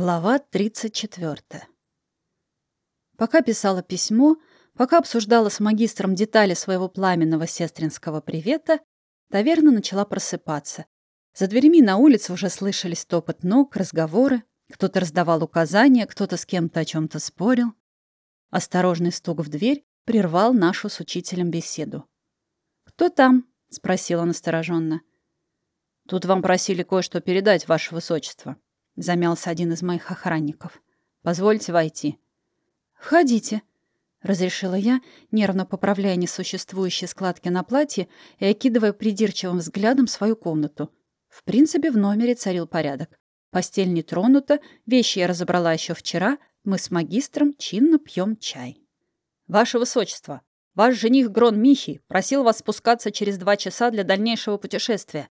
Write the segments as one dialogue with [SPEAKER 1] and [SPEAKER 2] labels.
[SPEAKER 1] Глава 34. Пока писала письмо, пока обсуждала с магистром детали своего пламенного сестринского привета, таверна начала просыпаться. За дверями на улице уже слышались топот ног, разговоры. Кто-то раздавал указания, кто-то с кем-то о чем-то спорил. Осторожный стук в дверь прервал нашу с учителем беседу. «Кто там?» — спросила настороженно. «Тут вам просили кое-что передать, ваше высочество», замялся один из моих охранников. «Позвольте войти». «Входите», — разрешила я, нервно поправляя несуществующие складки на платье и окидывая придирчивым взглядом свою комнату. В принципе, в номере царил порядок. Постель не тронута, вещи я разобрала еще вчера, мы с магистром чинно пьем чай. «Ваше высочество, ваш жених Грон Михи просил вас спускаться через два часа для дальнейшего путешествия.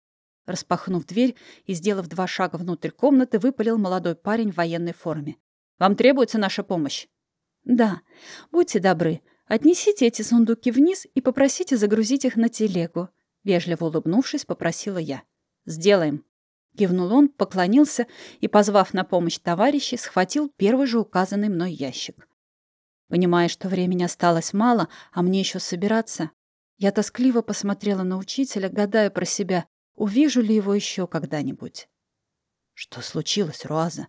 [SPEAKER 1] Распахнув дверь и сделав два шага внутрь комнаты, выпалил молодой парень в военной форме. «Вам требуется наша помощь?» «Да. Будьте добры. Отнесите эти сундуки вниз и попросите загрузить их на телегу», — вежливо улыбнувшись, попросила я. «Сделаем». Кивнул он, поклонился и, позвав на помощь товарищей, схватил первый же указанный мной ящик. Понимая, что времени осталось мало, а мне еще собираться, я тоскливо посмотрела на учителя, гадая про себя, Увижу ли его еще когда-нибудь? Что случилось, Руаза?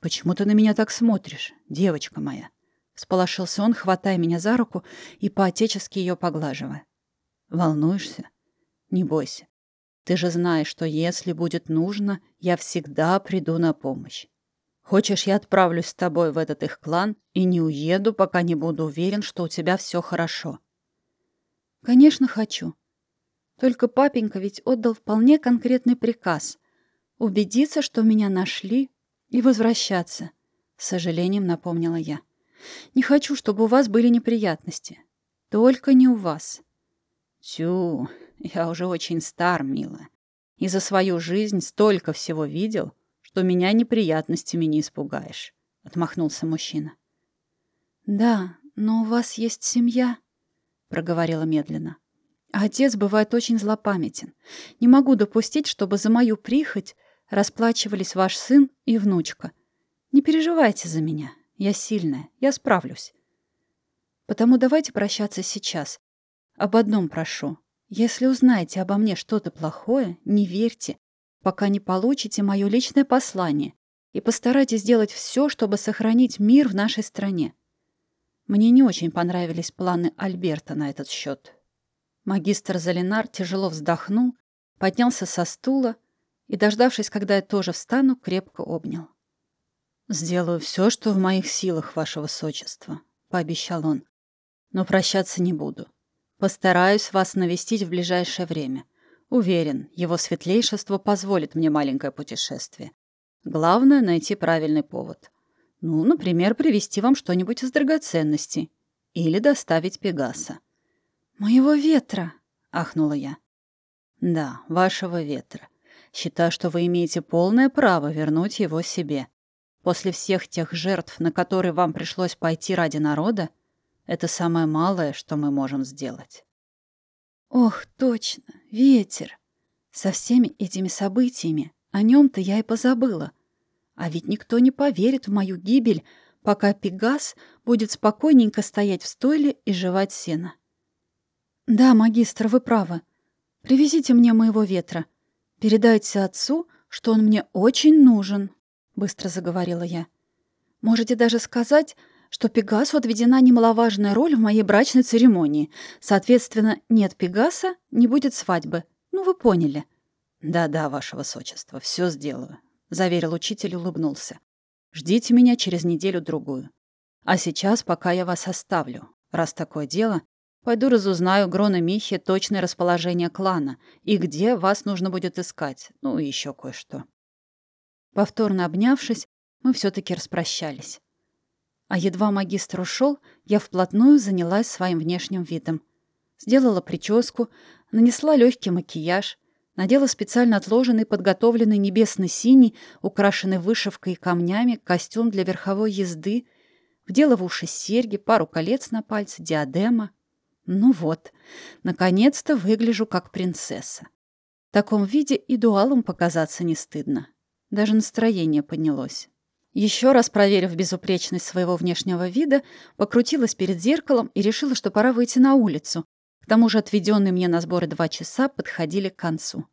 [SPEAKER 1] Почему ты на меня так смотришь, девочка моя? Сполошился он, хватая меня за руку и поотечески ее поглаживая. Волнуешься? Не бойся. Ты же знаешь, что если будет нужно, я всегда приду на помощь. Хочешь, я отправлюсь с тобой в этот их клан и не уеду, пока не буду уверен, что у тебя все хорошо? Конечно, хочу. Только папенька ведь отдал вполне конкретный приказ — убедиться, что меня нашли, и возвращаться, — с сожалением напомнила я. Не хочу, чтобы у вас были неприятности. Только не у вас. Тю, я уже очень стар, милая. И за свою жизнь столько всего видел, что меня неприятностями не испугаешь, — отмахнулся мужчина. Да, но у вас есть семья, — проговорила медленно. А отец бывает очень злопамятен. Не могу допустить, чтобы за мою прихоть расплачивались ваш сын и внучка. Не переживайте за меня. Я сильная. Я справлюсь. Потому давайте прощаться сейчас. Об одном прошу. Если узнаете обо мне что-то плохое, не верьте, пока не получите мое личное послание, и постарайтесь сделать все, чтобы сохранить мир в нашей стране. Мне не очень понравились планы Альберта на этот счет. Магистр Залинар тяжело вздохнул, поднялся со стула и, дождавшись, когда я тоже встану, крепко обнял. «Сделаю все, что в моих силах, ваше высочество», — пообещал он. «Но прощаться не буду. Постараюсь вас навестить в ближайшее время. Уверен, его светлейшество позволит мне маленькое путешествие. Главное — найти правильный повод. Ну, например, привезти вам что-нибудь из драгоценностей или доставить Пегаса. «Моего ветра!» — ахнула я. «Да, вашего ветра. Считаю, что вы имеете полное право вернуть его себе. После всех тех жертв, на которые вам пришлось пойти ради народа, это самое малое, что мы можем сделать». «Ох, точно, ветер! Со всеми этими событиями о нем-то я и позабыла. А ведь никто не поверит в мою гибель, пока Пегас будет спокойненько стоять в стойле и жевать сено». «Да, магистр, вы правы. Привезите мне моего ветра. Передайте отцу, что он мне очень нужен», — быстро заговорила я. «Можете даже сказать, что Пегасу отведена немаловажная роль в моей брачной церемонии. Соответственно, нет Пегаса, не будет свадьбы. Ну, вы поняли». «Да-да, ваше высочество, все сделаю», — заверил учитель и улыбнулся. «Ждите меня через неделю-другую. А сейчас пока я вас оставлю. Раз такое дело, Пойду разузнаю Грона Михи точное расположение клана и где вас нужно будет искать, ну и еще кое-что. Повторно обнявшись, мы все-таки распрощались. А едва магистр ушел, я вплотную занялась своим внешним видом. Сделала прическу, нанесла легкий макияж, надела специально отложенный, подготовленный небесно-синий, украшенный вышивкой и камнями, костюм для верховой езды, вдела в уши серьги, пару колец на пальцы, диадема — ну вот, наконец-то выгляжу как принцесса. В таком виде и дуалом показаться не стыдно. Даже настроение поднялось. Еще раз проверив безупречность своего внешнего вида, покрутилась перед зеркалом и решила, что пора выйти на улицу. К тому же отведенные мне на сборы два часа подходили к концу.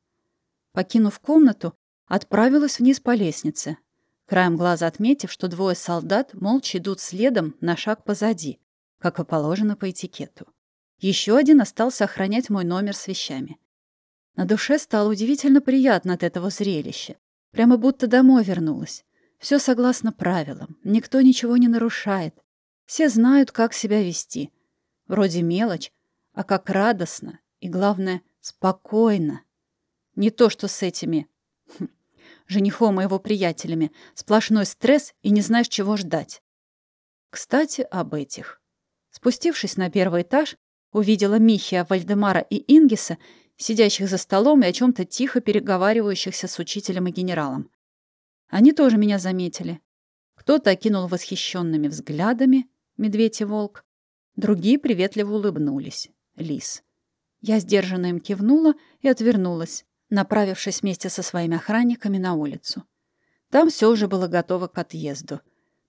[SPEAKER 1] Покинув комнату, отправилась вниз по лестнице, краем глаза отметив, что двое солдат молча идут следом на шаг позади, как и положено по этикету. Еще один остался охранять мой номер с вещами. На душе стало удивительно приятно от этого зрелища. Прямо будто домой вернулась. Все согласно правилам, никто ничего не нарушает. Все знают, как себя вести. Вроде мелочь, а как радостно и, главное, спокойно. Не то, что с этими хм, женихом и его приятелями. Сплошной стресс и не знаешь, чего ждать. Кстати, об этих. Спустившись на первый этаж, увидела Михия, Вальдемара и Ингиса, сидящих за столом и о чем то тихо переговаривающихся с учителем и генералом. Они тоже меня заметили. Кто-то окинул восхищенными взглядами медведь и волк, другие приветливо улыбнулись. Лис. Я сдержанно им кивнула и отвернулась, направившись вместе со своими охранниками на улицу. Там все уже было готово к отъезду.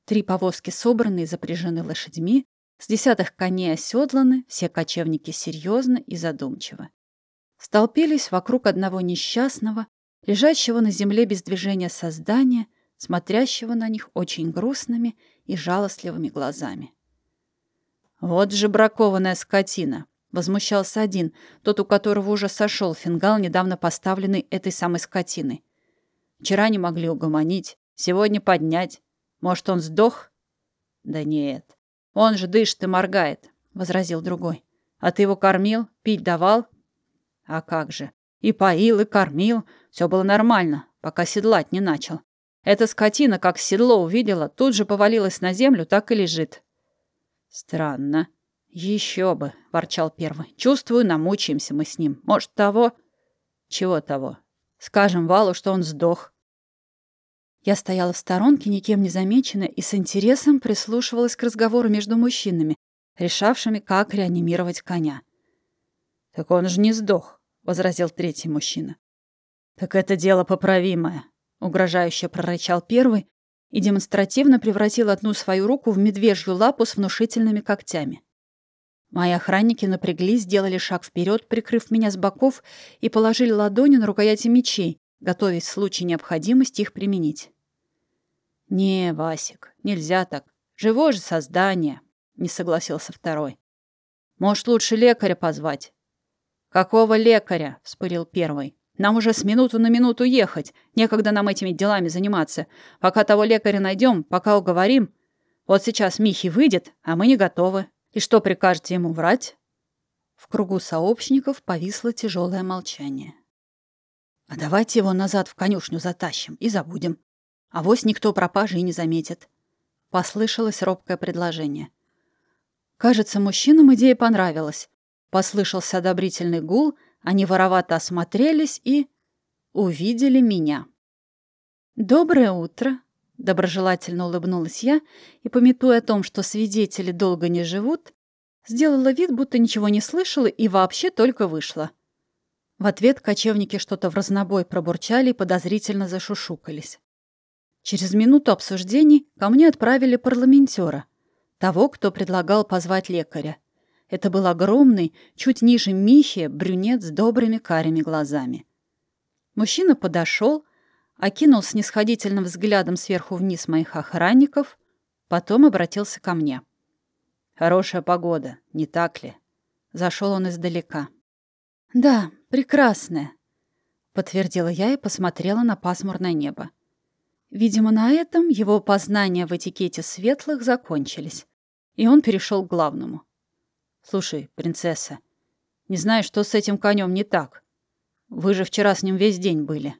[SPEAKER 1] Три повозки собраны и запряжены лошадьми, с десятых коней оседланы, все кочевники серьезно и задумчиво. Столпились вокруг одного несчастного, лежащего на земле без движения создания, смотрящего на них очень грустными и жалостливыми глазами. «Вот же бракованная скотина!» — возмущался один, тот, у которого уже сошел фингал, недавно поставленный этой самой скотиной. «Вчера не могли угомонить, сегодня поднять. Может, он сдох?» «Да нет, он же дышит и моргает», — возразил другой. «А ты его кормил, пить давал?» «А как же? И поил, и кормил. Все было нормально, пока седлать не начал. Эта скотина, как седло увидела, тут же повалилась на землю, так и лежит. Странно. Еще бы, ворчал первый. Чувствую, намучаемся мы с ним. Может, того? Чего того? Скажем Валу, что он сдох. Я стояла в сторонке, никем не замеченная, и с интересом прислушивалась к разговору между мужчинами, решавшими, как реанимировать коня. «Так он же не сдох», — возразил третий мужчина. «Так это дело поправимое», — угрожающе прорычал первый и демонстративно превратил одну свою руку в медвежью лапу с внушительными когтями. Мои охранники напряглись, сделали шаг вперед, прикрыв меня с боков, и положили ладони на рукояти мечей, готовясь в случае необходимости их применить. «Не, Васик, нельзя так. Живое же создание», — не согласился второй. «Может, лучше лекаря позвать?» «Какого лекаря?» — вспылил первый. Нам уже с минуту на минуту ехать. Некогда нам этими делами заниматься. Пока того лекаря найдем, пока уговорим. Вот сейчас Михи выйдет, а мы не готовы. И что прикажете ему врать?» В кругу сообщников повисло тяжелое молчание. «А давайте его назад в конюшню затащим и забудем. А вось никто пропажи и не заметит». Послышалось робкое предложение. Кажется, мужчинам идея понравилась. Послышался одобрительный гул — они воровато осмотрелись и увидели меня. «Доброе утро!» — доброжелательно улыбнулась я и, пометуя о том, что свидетели долго не живут, сделала вид, будто ничего не слышала и вообще только вышла. В ответ кочевники что-то в разнобой пробурчали и подозрительно зашушукались. Через минуту обсуждений ко мне отправили парламентера, того, кто предлагал позвать лекаря. Это был огромный, чуть ниже Михи, брюнет с добрыми карими глазами. Мужчина подошел, окинул снисходительным взглядом сверху вниз моих охранников, потом обратился ко мне. «Хорошая погода, не так ли?» Зашел он издалека. «Да, прекрасная», — подтвердила я и посмотрела на пасмурное небо. Видимо, на этом его познания в этикете светлых закончились, и он перешел к главному — «Слушай, принцесса, не знаю, что с этим конем не так. Вы же вчера с ним весь день были».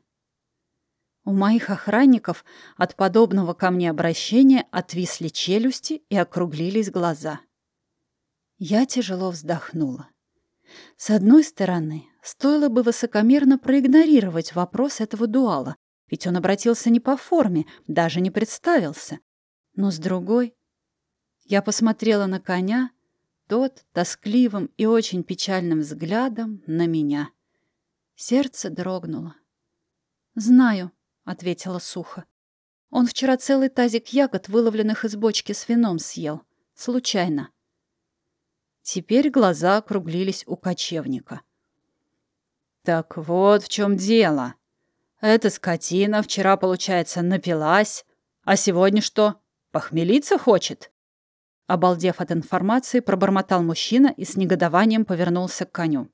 [SPEAKER 1] У моих охранников от подобного ко мне обращения отвисли челюсти и округлились глаза. Я тяжело вздохнула. С одной стороны, стоило бы высокомерно проигнорировать вопрос этого дуала, ведь он обратился не по форме, даже не представился. Но с другой, я посмотрела на коня — тот тоскливым и очень печальным взглядом на меня. Сердце дрогнуло. «Знаю», — ответила сухо. Он вчера целый тазик ягод, выловленных из бочки с вином, съел. Случайно. Теперь глаза округлились у кочевника. «Так вот в чем дело. Эта скотина вчера, получается, напилась, а сегодня что, похмелиться хочет?» Обалдев от информации, пробормотал мужчина и с негодованием повернулся к коню.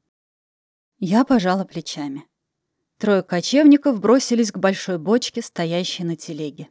[SPEAKER 1] Я пожала плечами. Трое кочевников бросились к большой бочке, стоящей на телеге.